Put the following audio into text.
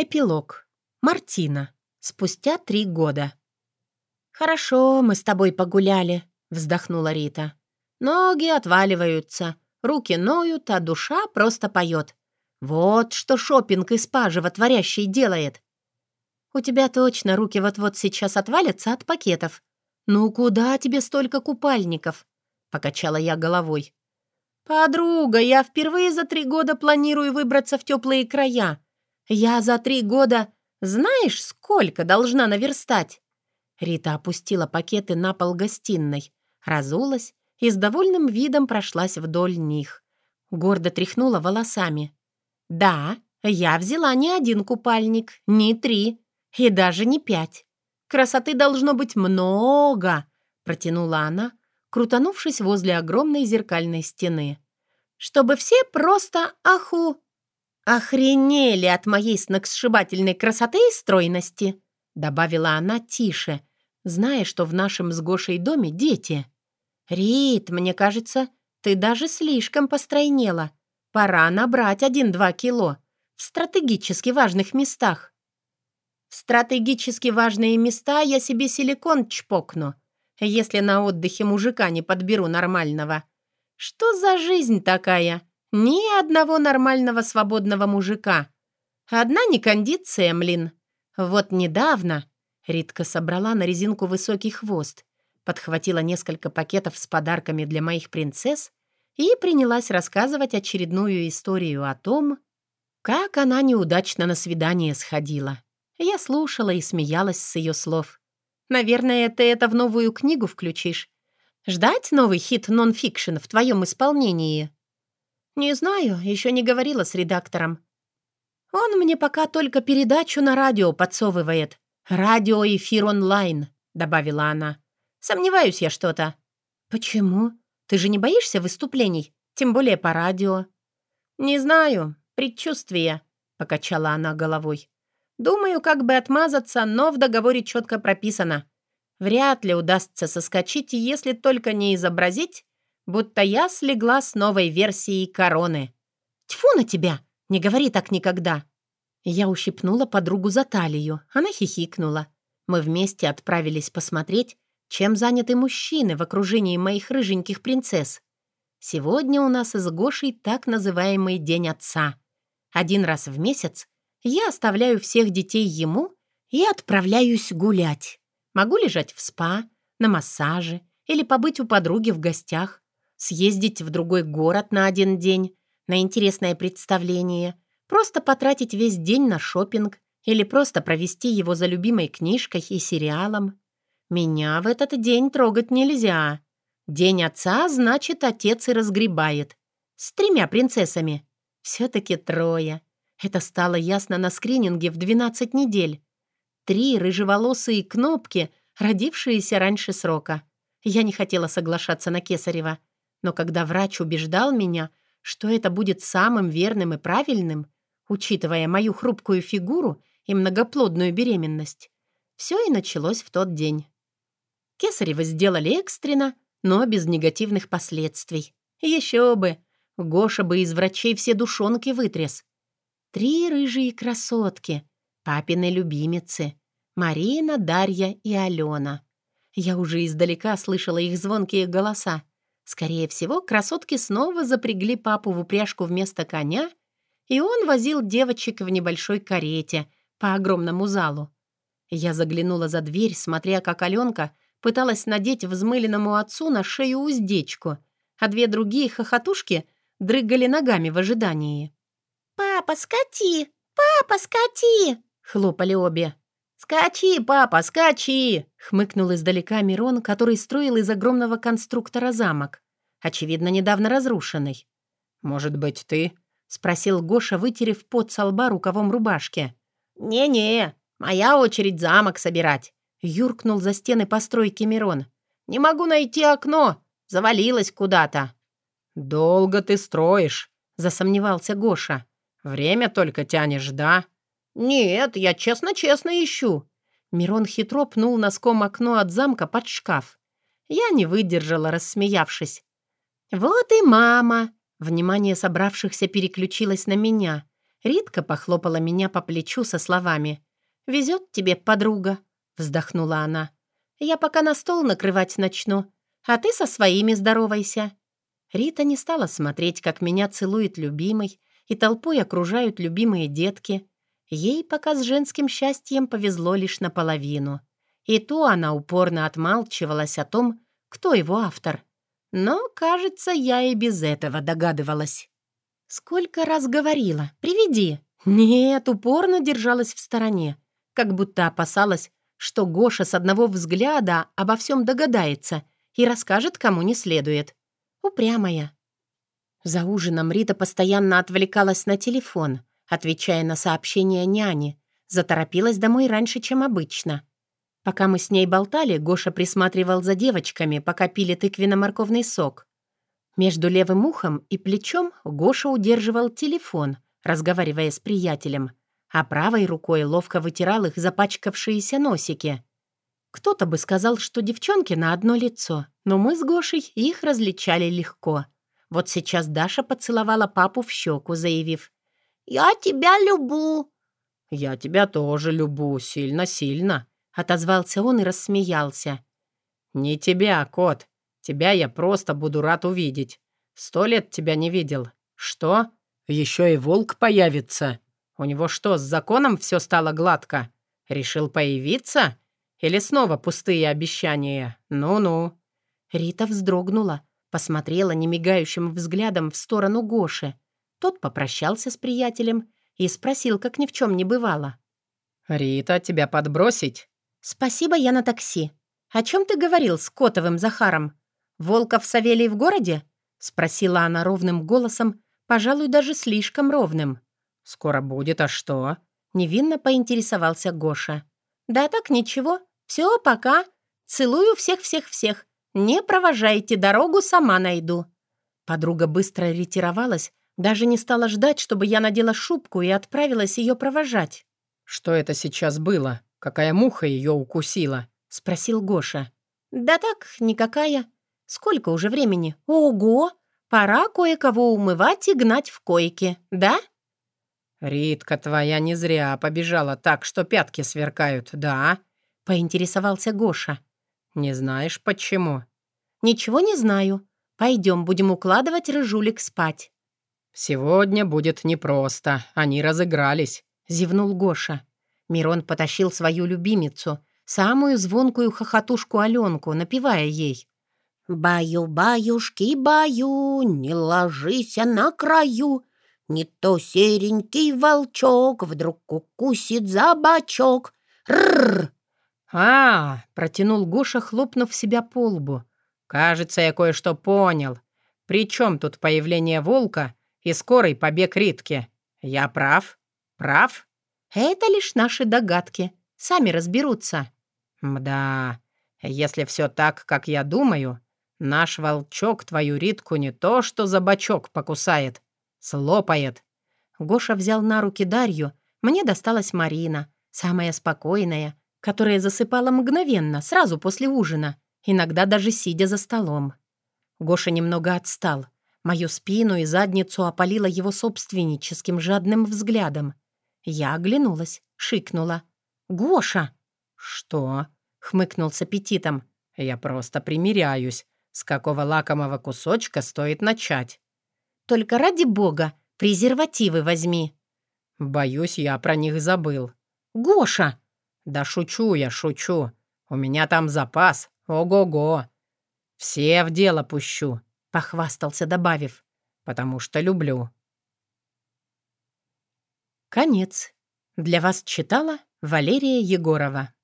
Эпилог. Мартина. Спустя три года. «Хорошо, мы с тобой погуляли», — вздохнула Рита. «Ноги отваливаются, руки ноют, а душа просто поет. Вот что шопинг из спа животворящий делает. У тебя точно руки вот-вот сейчас отвалятся от пакетов. Ну куда тебе столько купальников?» — покачала я головой. «Подруга, я впервые за три года планирую выбраться в теплые края. Я за три года знаешь, сколько должна наверстать?» Рита опустила пакеты на пол гостиной, разулась и с довольным видом прошлась вдоль них. Гордо тряхнула волосами. «Да, я взяла не один купальник, не три и даже не пять. Красоты должно быть много!» протянула она, крутанувшись возле огромной зеркальной стены. «Чтобы все просто аху!» «Охренели от моей сногсшибательной красоты и стройности!» добавила она тише, зная, что в нашем с Гошей доме дети. «Рит, мне кажется, ты даже слишком постройнела. Пора набрать один-два кило в стратегически важных местах». «В стратегически важные места я себе силикон чпокну», если на отдыхе мужика не подберу нормального. Что за жизнь такая? Ни одного нормального свободного мужика. Одна некондиция, млин. Вот недавно Ритка собрала на резинку высокий хвост, подхватила несколько пакетов с подарками для моих принцесс и принялась рассказывать очередную историю о том, как она неудачно на свидание сходила. Я слушала и смеялась с ее слов. Наверное, ты это в новую книгу включишь. Ждать новый хит нон-фикшн в твоем исполнении?» «Не знаю, еще не говорила с редактором. Он мне пока только передачу на радио подсовывает. Радиоэфир онлайн», — добавила она. «Сомневаюсь я что-то». «Почему? Ты же не боишься выступлений, тем более по радио?» «Не знаю, предчувствие», — покачала она головой. Думаю, как бы отмазаться, но в договоре четко прописано. Вряд ли удастся соскочить, если только не изобразить, будто я слегла с новой версией короны. «Тьфу на тебя! Не говори так никогда!» Я ущипнула подругу за талию. Она хихикнула. Мы вместе отправились посмотреть, чем заняты мужчины в окружении моих рыженьких принцесс. Сегодня у нас с Гошей так называемый День Отца. Один раз в месяц я оставляю всех детей ему и отправляюсь гулять. Могу лежать в спа, на массаже или побыть у подруги в гостях, съездить в другой город на один день, на интересное представление, просто потратить весь день на шопинг или просто провести его за любимой книжкой и сериалом. Меня в этот день трогать нельзя. День отца, значит, отец и разгребает. С тремя принцессами. Все-таки трое. Это стало ясно на скрининге в 12 недель. Три рыжеволосые кнопки, родившиеся раньше срока. Я не хотела соглашаться на Кесарева. Но когда врач убеждал меня, что это будет самым верным и правильным, учитывая мою хрупкую фигуру и многоплодную беременность, все и началось в тот день. Кесарева сделали экстренно, но без негативных последствий. Еще бы! Гоша бы из врачей все душонки вытряс. Три рыжие красотки, папины любимицы, Марина, Дарья и Алена. Я уже издалека слышала их звонкие голоса. Скорее всего, красотки снова запрягли папу в упряжку вместо коня, и он возил девочек в небольшой карете по огромному залу. Я заглянула за дверь, смотря, как Аленка пыталась надеть взмыленному отцу на шею уздечку, а две другие хохотушки дрыгали ногами в ожидании. «Папа, скати! Папа, скати!» — хлопали обе. «Скачи, папа, скачи!» — хмыкнул издалека Мирон, который строил из огромного конструктора замок, очевидно, недавно разрушенный. «Может быть, ты?» — спросил Гоша, вытерев пот со лба рукавом рубашки. «Не-не, моя очередь замок собирать», — юркнул за стены постройки Мирон. «Не могу найти окно, завалилось куда-то». «Долго ты строишь», — засомневался Гоша. Время только тянешь, да?» «Нет, я честно-честно ищу». Мирон хитро пнул носком окно от замка под шкаф. Я не выдержала, рассмеявшись. «Вот и мама!» Внимание собравшихся переключилось на меня. Ритка похлопала меня по плечу со словами «Везет тебе, подруга», — вздохнула она. «Я пока на стол накрывать начну, а ты со своими здоровайся». Рита не стала смотреть, как меня целует любимый, и толпой окружают любимые детки. Ей пока с женским счастьем повезло лишь наполовину. И то она упорно отмалчивалась о том, кто его автор. Но, кажется, я и без этого догадывалась. Сколько раз говорила «приведи». Нет, упорно держалась в стороне, как будто опасалась, что Гоша с одного взгляда обо всем догадается и расскажет, кому не следует. Упрямая. За ужином Рита постоянно отвлекалась на телефон, отвечая на сообщения няни. Заторопилась домой раньше, чем обычно. Пока мы с ней болтали, Гоша присматривал за девочками, пока пили тыквенно-морковный сок. Между левым ухом и плечом Гоша удерживал телефон, разговаривая с приятелем, а правой рукой ловко вытирал их запачкавшиеся носики. Кто-то бы сказал, что девчонки на одно лицо, но мы с Гошей их различали легко — вот сейчас Даша поцеловала папу в щеку, заявив «Я тебя люблю». «Я тебя тоже люблю, сильно-сильно», — отозвался он и рассмеялся. «Не тебя, кот. Тебя я просто буду рад увидеть. Сто лет тебя не видел. Что? Еще и волк появится. У него что, с законом все стало гладко? Решил появиться? Или снова пустые обещания? Ну-ну». Рита вздрогнула, Посмотрела немигающим взглядом в сторону Гоши. Тот попрощался с приятелем и спросил, как ни в чем не бывало. «Рита, тебя подбросить?» «Спасибо, я на такси. О чем ты говорил с Котовым Захаром? Волков Савелий в городе?» Спросила она ровным голосом, пожалуй, даже слишком ровным. «Скоро будет, а что?» Невинно поинтересовался Гоша. «Да так, ничего. Все, пока. Целую всех-всех-всех. «Не провожайте, дорогу сама найду». Подруга быстро ретировалась, даже не стала ждать, чтобы я надела шубку и отправилась ее провожать. «Что это сейчас было? Какая муха ее укусила?» — спросил Гоша. «Да так, никакая. Сколько уже времени? Ого! Пора кое-кого умывать и гнать в койке, да?» «Ритка твоя не зря побежала так, что пятки сверкают, да?» — поинтересовался Гоша. «Не знаешь, почему?» «Ничего не знаю. Пойдем, будем укладывать рыжулик спать». «Сегодня будет непросто. Они разыгрались», — зевнул Гоша. Мирон потащил свою любимицу, самую звонкую хохотушку Аленку, напевая ей. «Баю-баюшки-баю, не ложись на краю, не то серенький волчок вдруг укусит за бочок. Рррр!» «А, — протянул Гоша, хлопнув себя по лбу. «Кажется, я кое-что понял. При чем тут появление волка и скорый побег Ритки? Я прав? Прав?» «Это лишь наши догадки. Сами разберутся». «Мда, если все так, как я думаю, наш волчок твою Ритку не то что за бочок покусает, слопает». Гоша взял на руки Дарью, мне досталась Марина, самая спокойная, которая засыпала мгновенно, сразу после ужина, иногда даже сидя за столом. Гоша немного отстал. Мою спину и задницу опалило его собственническим жадным взглядом. Я оглянулась, шикнула. «Гоша!» «Что?» — хмыкнул с аппетитом. «Я просто примиряюсь. С какого лакомого кусочка стоит начать?» «Только ради бога, презервативы возьми». «Боюсь, я про них забыл». «Гоша!» «Да шучу я, шучу. У меня там запас. Ого-го. Все в дело пущу», — похвастался, добавив. «Потому что люблю». Конец. Для вас читала Валерия Егорова.